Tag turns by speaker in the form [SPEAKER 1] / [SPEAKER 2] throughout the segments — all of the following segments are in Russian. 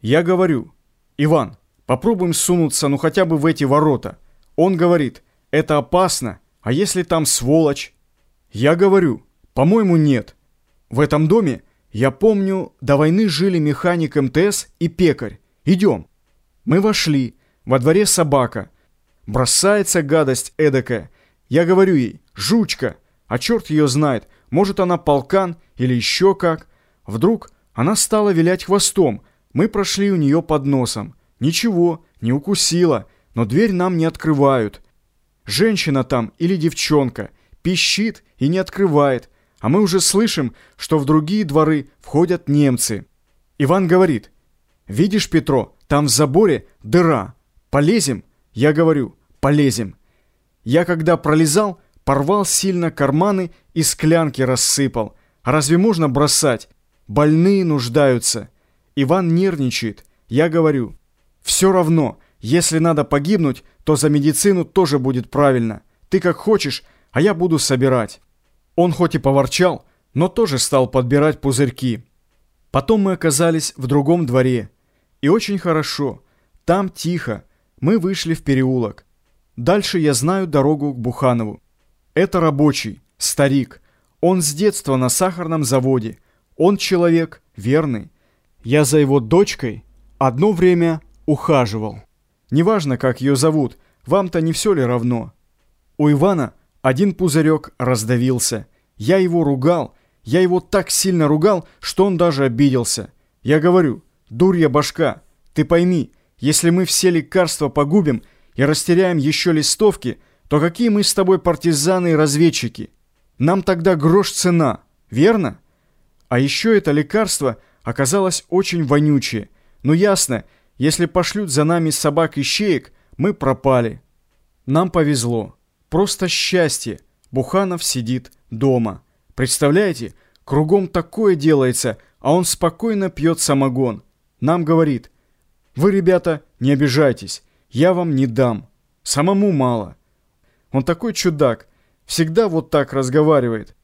[SPEAKER 1] Я говорю, Иван, попробуем сунуться ну хотя бы в эти ворота. Он говорит, это опасно, а если там сволочь? Я говорю, по-моему, нет. В этом доме, я помню, до войны жили механик МТС и пекарь. Идем. Мы вошли. Во дворе собака. Бросается гадость эдакая. Я говорю ей, жучка, а черт ее знает, может она полкан или еще как. Вдруг она стала вилять хвостом. Мы прошли у нее под носом. Ничего, не укусила, но дверь нам не открывают. Женщина там или девчонка пищит и не открывает, а мы уже слышим, что в другие дворы входят немцы. Иван говорит, «Видишь, Петро, там в заборе дыра. Полезем?» Я говорю, «Полезем». Я когда пролезал, порвал сильно карманы и склянки рассыпал. Разве можно бросать? Больные нуждаются. Иван нервничает. Я говорю, «Все равно, если надо погибнуть, то за медицину тоже будет правильно. Ты как хочешь, а я буду собирать». Он хоть и поворчал, но тоже стал подбирать пузырьки. Потом мы оказались в другом дворе. И очень хорошо. Там тихо. Мы вышли в переулок. Дальше я знаю дорогу к Буханову. Это рабочий, старик. Он с детства на сахарном заводе. Он человек верный. Я за его дочкой одно время ухаживал. Неважно, как ее зовут, вам-то не все ли равно. У Ивана один пузырек раздавился. Я его ругал. Я его так сильно ругал, что он даже обиделся. Я говорю, дурья башка, ты пойми, если мы все лекарства погубим и растеряем еще листовки, то какие мы с тобой партизаны и разведчики? Нам тогда грош цена, верно? А еще это лекарство оказалось очень вонючее. Ну ясно, если пошлют за нами собак и щеек, мы пропали. Нам повезло. Просто счастье. Буханов сидит дома. Представляете, кругом такое делается, а он спокойно пьет самогон. Нам говорит, вы, ребята, не обижайтесь, я вам не дам. Самому мало. Он такой чудак, всегда вот так разговаривает.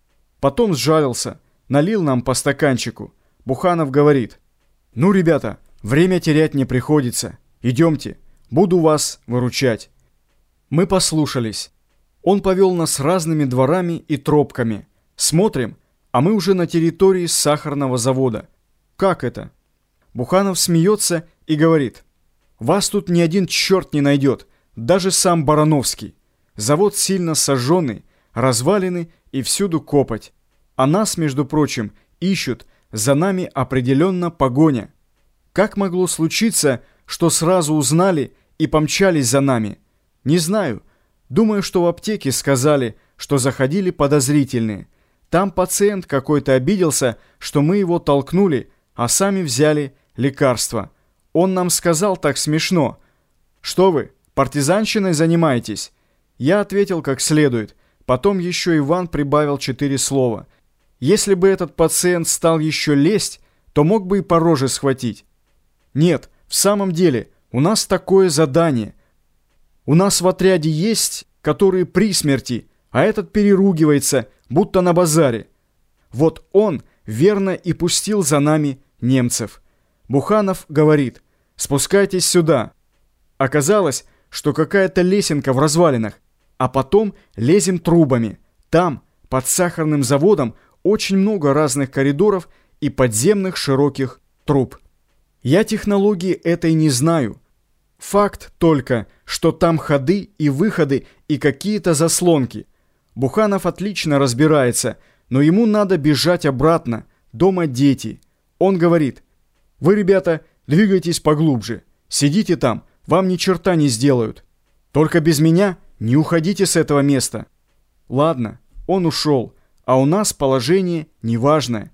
[SPEAKER 1] Потом сжалился, налил нам по стаканчику. Буханов говорит, ну, ребята, время терять не приходится. Идемте, буду вас выручать. Мы послушались. Он повел нас разными дворами и тропками. Смотрим, а мы уже на территории сахарного завода. Как это? Буханов смеется и говорит. Вас тут ни один черт не найдет, даже сам Барановский. Завод сильно сожженный, развалины и всюду копоть. А нас, между прочим, ищут, за нами определенно погоня. Как могло случиться, что сразу узнали и помчались за нами? Не знаю, Думаю, что в аптеке сказали, что заходили подозрительные. Там пациент какой-то обиделся, что мы его толкнули, а сами взяли лекарство. Он нам сказал так смешно. «Что вы, партизанщиной занимаетесь?» Я ответил как следует. Потом еще Иван прибавил четыре слова. Если бы этот пациент стал еще лезть, то мог бы и по роже схватить. Нет, в самом деле, у нас такое задание – у нас в отряде есть, которые при смерти, а этот переругивается, будто на базаре. Вот он верно и пустил за нами немцев. Буханов говорит, спускайтесь сюда. Оказалось, что какая-то лесенка в развалинах, а потом лезем трубами. Там, под сахарным заводом, очень много разных коридоров и подземных широких труб. Я технологии этой не знаю, Факт только, что там ходы и выходы и какие-то заслонки. Буханов отлично разбирается, но ему надо бежать обратно. Дома дети. Он говорит, вы, ребята, двигайтесь поглубже. Сидите там, вам ни черта не сделают. Только без меня не уходите с этого места. Ладно, он ушел, а у нас положение неважное.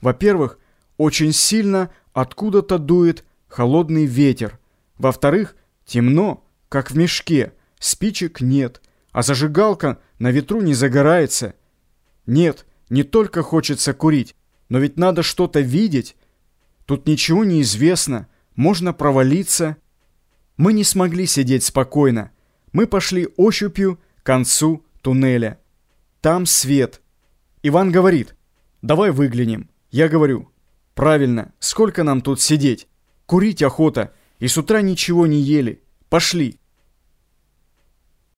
[SPEAKER 1] Во-первых, очень сильно откуда-то дует холодный ветер. Во-вторых, темно, как в мешке, спичек нет, а зажигалка на ветру не загорается. Нет, не только хочется курить, но ведь надо что-то видеть. Тут ничего не известно, можно провалиться. Мы не смогли сидеть спокойно. Мы пошли ощупью к концу туннеля. Там свет. Иван говорит, давай выглянем. Я говорю, правильно, сколько нам тут сидеть? Курить охота, и с утра ничего не ели. Пошли.